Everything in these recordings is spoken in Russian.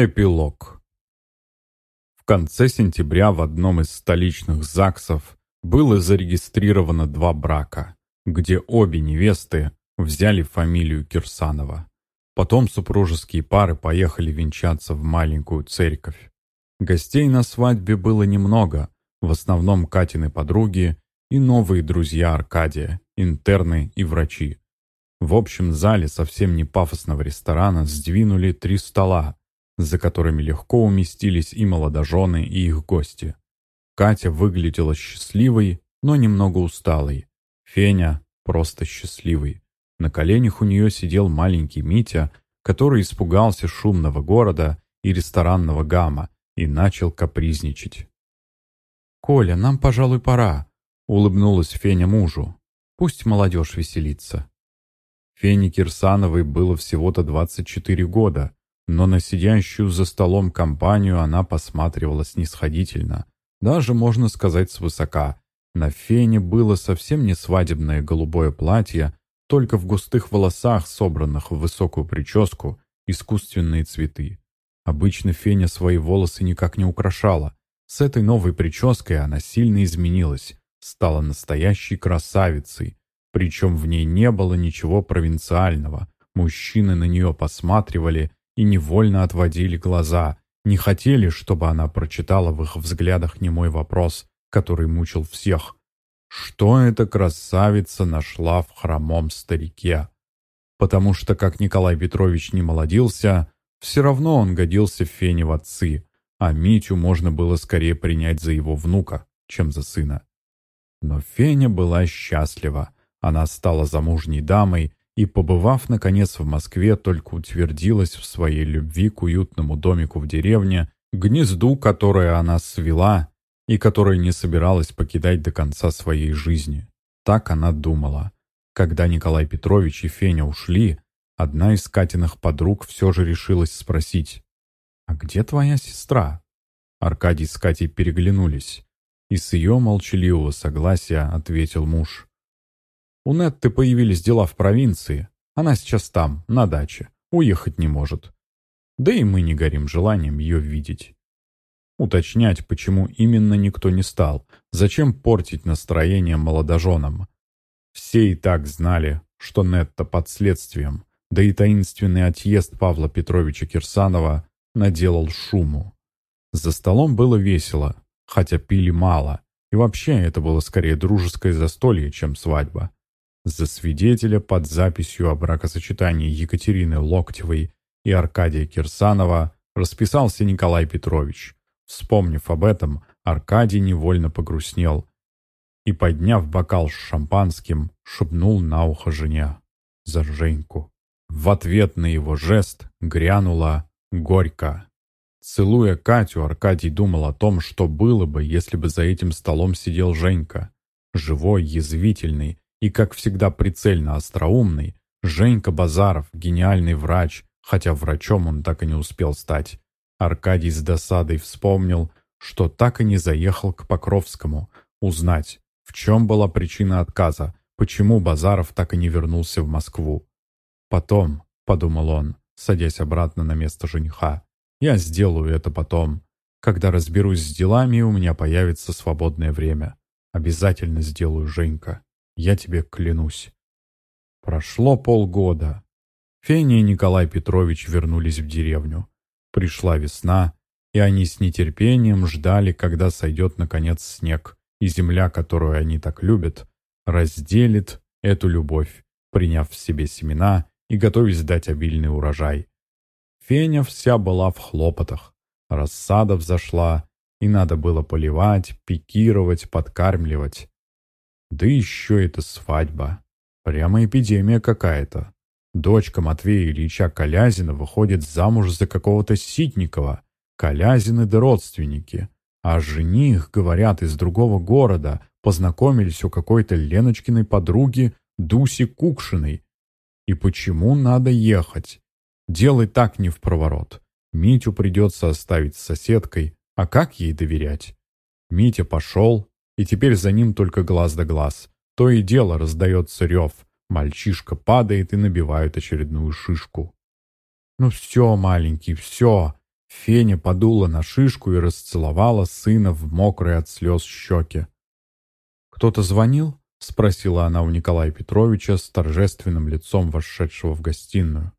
Эпилог. В конце сентября в одном из столичных ЗАГСов было зарегистрировано два брака, где обе невесты взяли фамилию Кирсанова. Потом супружеские пары поехали венчаться в маленькую церковь. Гостей на свадьбе было немного, в основном Катины подруги и новые друзья Аркадия, интерны и врачи. В общем зале совсем не пафосного ресторана сдвинули три стола, за которыми легко уместились и молодожены, и их гости. Катя выглядела счастливой, но немного усталой. Феня просто счастливой. На коленях у нее сидел маленький Митя, который испугался шумного города и ресторанного гамма и начал капризничать. «Коля, нам, пожалуй, пора», — улыбнулась Феня мужу. «Пусть молодежь веселится». Фене Кирсановой было всего-то 24 года, но на сидящую за столом компанию она посматривала снисходительно, даже, можно сказать, свысока. На фене было совсем не свадебное голубое платье, только в густых волосах, собранных в высокую прическу, искусственные цветы. Обычно Феня свои волосы никак не украшала. С этой новой прической она сильно изменилась, стала настоящей красавицей, причем в ней не было ничего провинциального. Мужчины на нее посматривали и невольно отводили глаза, не хотели, чтобы она прочитала в их взглядах немой вопрос, который мучил всех. Что эта красавица нашла в хромом старике? Потому что, как Николай Петрович не молодился, все равно он годился фене в отцы, а Митю можно было скорее принять за его внука, чем за сына. Но Феня была счастлива. Она стала замужней дамой и, побывав, наконец, в Москве, только утвердилась в своей любви к уютному домику в деревне, гнезду, которое она свела и которое не собиралась покидать до конца своей жизни. Так она думала. Когда Николай Петрович и Феня ушли, одна из Катиных подруг все же решилась спросить, «А где твоя сестра?» Аркадий с Катей переглянулись, и с ее молчаливого согласия ответил муж. У Нетты появились дела в провинции. Она сейчас там, на даче. Уехать не может. Да и мы не горим желанием ее видеть. Уточнять, почему именно никто не стал. Зачем портить настроение молодоженам? Все и так знали, что Нетта под следствием. Да и таинственный отъезд Павла Петровича Кирсанова наделал шуму. За столом было весело, хотя пили мало. И вообще это было скорее дружеское застолье, чем свадьба. За свидетеля под записью о бракосочетании Екатерины Локтевой и Аркадия Кирсанова расписался Николай Петрович. Вспомнив об этом, Аркадий невольно погрустнел и, подняв бокал с шампанским, шепнул на ухо жене за Женьку. В ответ на его жест грянула горько. Целуя Катю, Аркадий думал о том, что было бы, если бы за этим столом сидел Женька. Живой, язвительный, и, как всегда, прицельно остроумный, Женька Базаров, гениальный врач, хотя врачом он так и не успел стать. Аркадий с досадой вспомнил, что так и не заехал к Покровскому, узнать, в чем была причина отказа, почему Базаров так и не вернулся в Москву. «Потом», — подумал он, садясь обратно на место жениха, — «я сделаю это потом. Когда разберусь с делами, у меня появится свободное время. Обязательно сделаю, Женька». Я тебе клянусь. Прошло полгода. Феня и Николай Петрович вернулись в деревню. Пришла весна, и они с нетерпением ждали, когда сойдет наконец снег, и земля, которую они так любят, разделит эту любовь, приняв в себе семена и готовясь дать обильный урожай. Феня вся была в хлопотах. Рассада взошла, и надо было поливать, пикировать, подкармливать. Да еще это свадьба. Прямо эпидемия какая-то. Дочка Матвея Ильича Колязина выходит замуж за какого-то Ситникова. Колязины да родственники. А жених, говорят, из другого города, познакомились у какой-то Леночкиной подруги Дуси Кукшиной. И почему надо ехать? Делай так не в проворот. Митю придется оставить с соседкой, а как ей доверять? Митя пошел, и теперь за ним только глаз да глаз. То и дело раздается рев. Мальчишка падает и набивает очередную шишку. «Ну все, маленький, все!» Феня подула на шишку и расцеловала сына в мокрые от слез щеки. «Кто-то звонил?» — спросила она у Николая Петровича с торжественным лицом вошедшего в гостиную.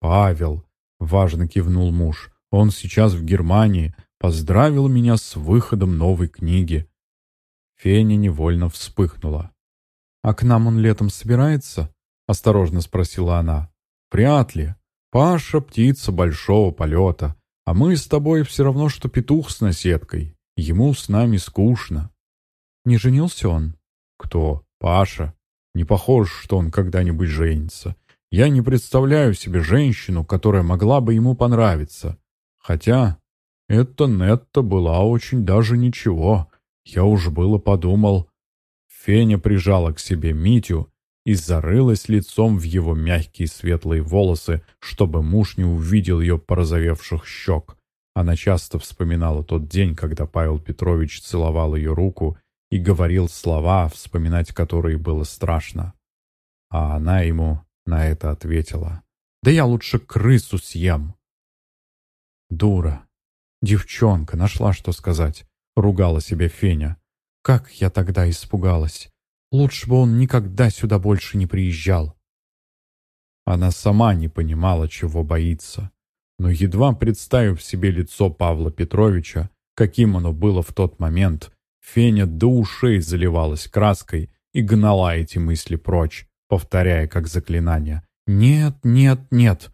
«Павел», — важно кивнул муж, — «он сейчас в Германии, поздравил меня с выходом новой книги». Феня невольно вспыхнула. «А к нам он летом собирается?» — осторожно спросила она. «Вряд ли. Паша — птица большого полета, а мы с тобой все равно, что петух с наседкой. Ему с нами скучно». «Не женился он?» «Кто? Паша? Не похож, что он когда-нибудь женится. Я не представляю себе женщину, которая могла бы ему понравиться. Хотя эта Нетта была очень даже ничего. Я уж было подумал. Феня прижала к себе Митю и зарылась лицом в его мягкие светлые волосы, чтобы муж не увидел ее порозовевших щек. Она часто вспоминала тот день, когда Павел Петрович целовал ее руку и говорил слова, вспоминать которые было страшно. А она ему на это ответила. «Да я лучше крысу съем». «Дура! Девчонка! Нашла, что сказать!» — ругала себе Феня. «Как я тогда испугалась! Лучше бы он никогда сюда больше не приезжал!» Она сама не понимала, чего боится. Но едва представив себе лицо Павла Петровича, каким оно было в тот момент, Феня до ушей заливалась краской и гнала эти мысли прочь повторяя как заклинание «Нет, нет, нет».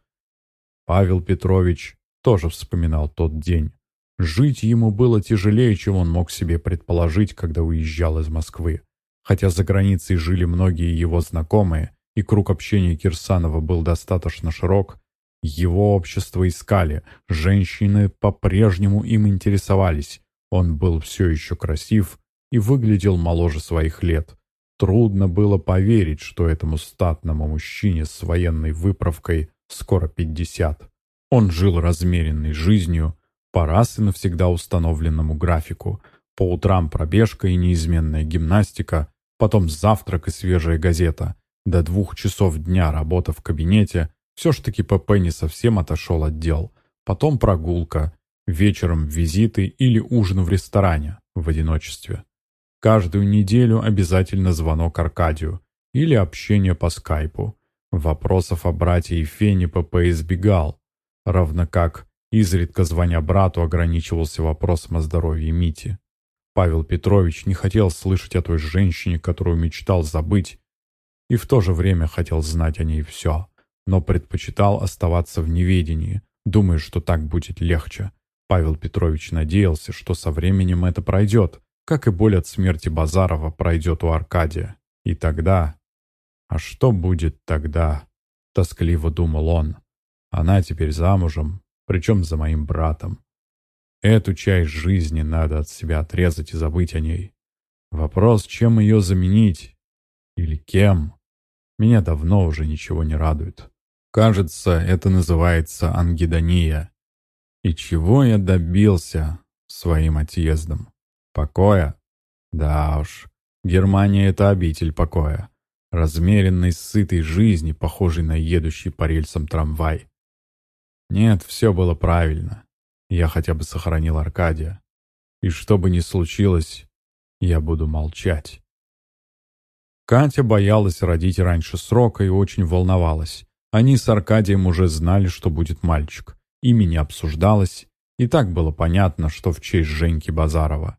Павел Петрович тоже вспоминал тот день. Жить ему было тяжелее, чем он мог себе предположить, когда уезжал из Москвы. Хотя за границей жили многие его знакомые, и круг общения Кирсанова был достаточно широк, его общество искали, женщины по-прежнему им интересовались. Он был все еще красив и выглядел моложе своих лет. Трудно было поверить, что этому статному мужчине с военной выправкой скоро пятьдесят. Он жил размеренной жизнью, по раз и навсегда установленному графику. По утрам пробежка и неизменная гимнастика, потом завтрак и свежая газета. До двух часов дня работа в кабинете. Все ж таки ПП не совсем отошел от дел. Потом прогулка, вечером визиты или ужин в ресторане в одиночестве. Каждую неделю обязательно звонок Аркадию или общение по скайпу. Вопросов о брате Фене ПП избегал, равно как, изредка звоня брату, ограничивался вопросом о здоровье Мити. Павел Петрович не хотел слышать о той женщине, которую мечтал забыть, и в то же время хотел знать о ней все, но предпочитал оставаться в неведении, думая, что так будет легче. Павел Петрович надеялся, что со временем это пройдет, как и боль от смерти Базарова пройдет у Аркадия. И тогда... А что будет тогда? Тоскливо думал он. Она теперь замужем, причем за моим братом. Эту часть жизни надо от себя отрезать и забыть о ней. Вопрос, чем ее заменить? Или кем? Меня давно уже ничего не радует. Кажется, это называется ангидония. И чего я добился своим отъездом? Покоя? Да уж, Германия — это обитель покоя. Размеренной, сытой жизни, похожей на едущий по рельсам трамвай. Нет, все было правильно. Я хотя бы сохранил Аркадия. И что бы ни случилось, я буду молчать. Катя боялась родить раньше срока и очень волновалась. Они с Аркадием уже знали, что будет мальчик. Имя не обсуждалось, и так было понятно, что в честь Женьки Базарова.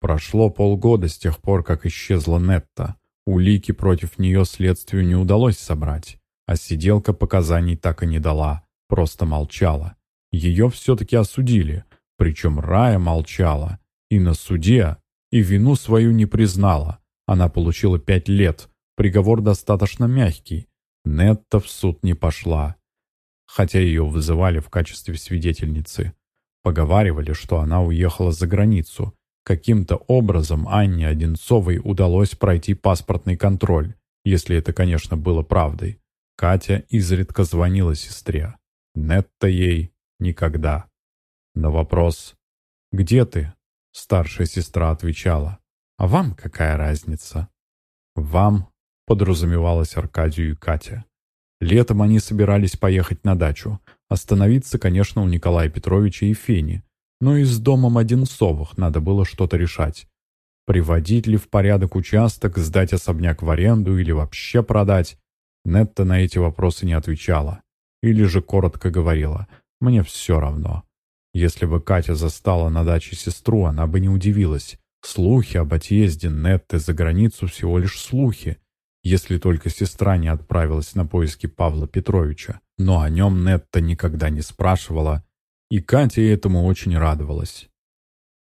Прошло полгода с тех пор, как исчезла Нетта. Улики против нее следствию не удалось собрать, а сиделка показаний так и не дала, просто молчала. Ее все-таки осудили, причем Рая молчала. И на суде, и вину свою не признала. Она получила пять лет, приговор достаточно мягкий. Нетта в суд не пошла, хотя ее вызывали в качестве свидетельницы. Поговаривали, что она уехала за границу, Каким-то образом Анне Одинцовой удалось пройти паспортный контроль, если это, конечно, было правдой. Катя изредка звонила сестре. Нетта ей никогда. На вопрос «Где ты?» старшая сестра отвечала «А вам какая разница?» «Вам» подразумевалась Аркадию и Катя. Летом они собирались поехать на дачу. Остановиться, конечно, у Николая Петровича и Фени, но и с домом Одинцовых надо было что-то решать. Приводить ли в порядок участок, сдать особняк в аренду или вообще продать? Нетта на эти вопросы не отвечала. Или же коротко говорила «мне все равно». Если бы Катя застала на даче сестру, она бы не удивилась. Слухи об отъезде Нетты за границу всего лишь слухи, если только сестра не отправилась на поиски Павла Петровича. Но о нем Нетта никогда не спрашивала, и Катя этому очень радовалась.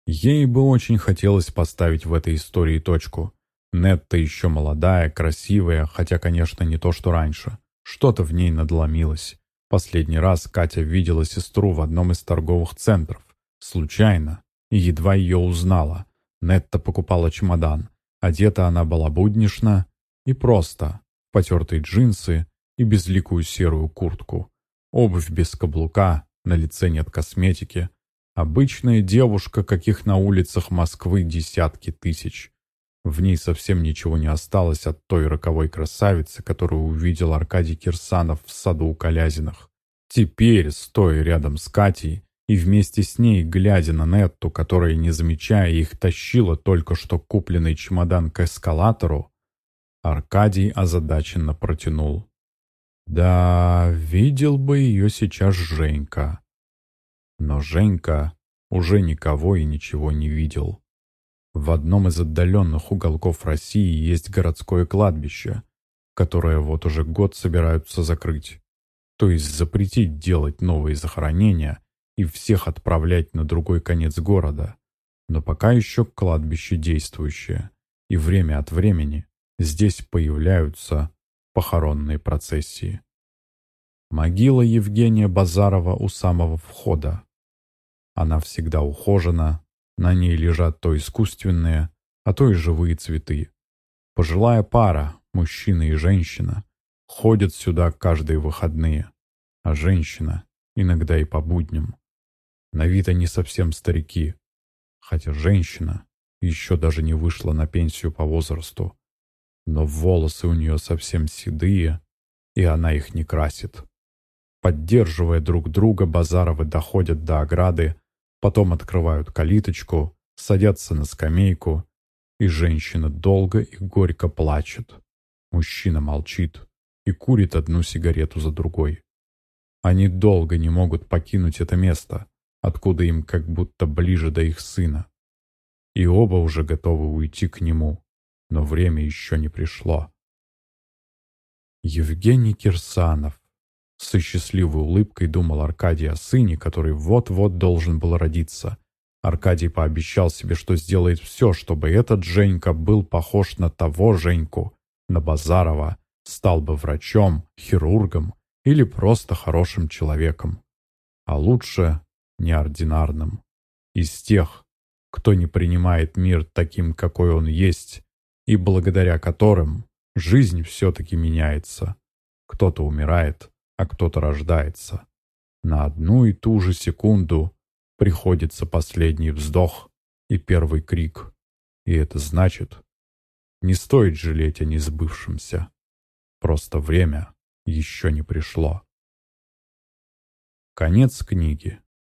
Ей бы очень хотелось поставить в этой истории точку. Нетта еще молодая, красивая, хотя, конечно, не то, что раньше. Что-то в ней надломилось. Последний раз Катя видела сестру в одном из торговых центров. Случайно. И едва ее узнала. Нетта покупала чемодан. Одета она была буднично и просто. Потертые джинсы и безликую серую куртку. Обувь без каблука, на лице нет косметики. Обычная девушка, каких на улицах Москвы десятки тысяч. В ней совсем ничего не осталось от той роковой красавицы, которую увидел Аркадий Кирсанов в саду у Колязиных. Теперь, стоя рядом с Катей и вместе с ней, глядя на Нетту, которая, не замечая их, тащила только что купленный чемодан к эскалатору, Аркадий озадаченно протянул. Да, видел бы ее сейчас Женька. Но Женька уже никого и ничего не видел. В одном из отдаленных уголков России есть городское кладбище, которое вот уже год собираются закрыть. То есть запретить делать новые захоронения и всех отправлять на другой конец города. Но пока еще кладбище действующее, и время от времени здесь появляются похоронной процессии. Могила Евгения Базарова у самого входа. Она всегда ухожена, на ней лежат то искусственные, а то и живые цветы. Пожилая пара, мужчина и женщина, ходят сюда каждые выходные, а женщина иногда и по будням. На вид они совсем старики, хотя женщина еще даже не вышла на пенсию по возрасту но волосы у нее совсем седые, и она их не красит. Поддерживая друг друга, Базаровы доходят до ограды, потом открывают калиточку, садятся на скамейку, и женщина долго и горько плачет. Мужчина молчит и курит одну сигарету за другой. Они долго не могут покинуть это место, откуда им как будто ближе до их сына. И оба уже готовы уйти к нему, но время еще не пришло. Евгений Кирсанов. Со счастливой улыбкой думал Аркадий о сыне, который вот-вот должен был родиться. Аркадий пообещал себе, что сделает все, чтобы этот Женька был похож на того Женьку, на Базарова, стал бы врачом, хирургом или просто хорошим человеком. А лучше неординарным. Из тех, кто не принимает мир таким, какой он есть, и благодаря которым жизнь все-таки меняется. Кто-то умирает, а кто-то рождается. На одну и ту же секунду приходится последний вздох и первый крик. И это значит, не стоит жалеть о несбывшемся. Просто время еще не пришло. Конец книги.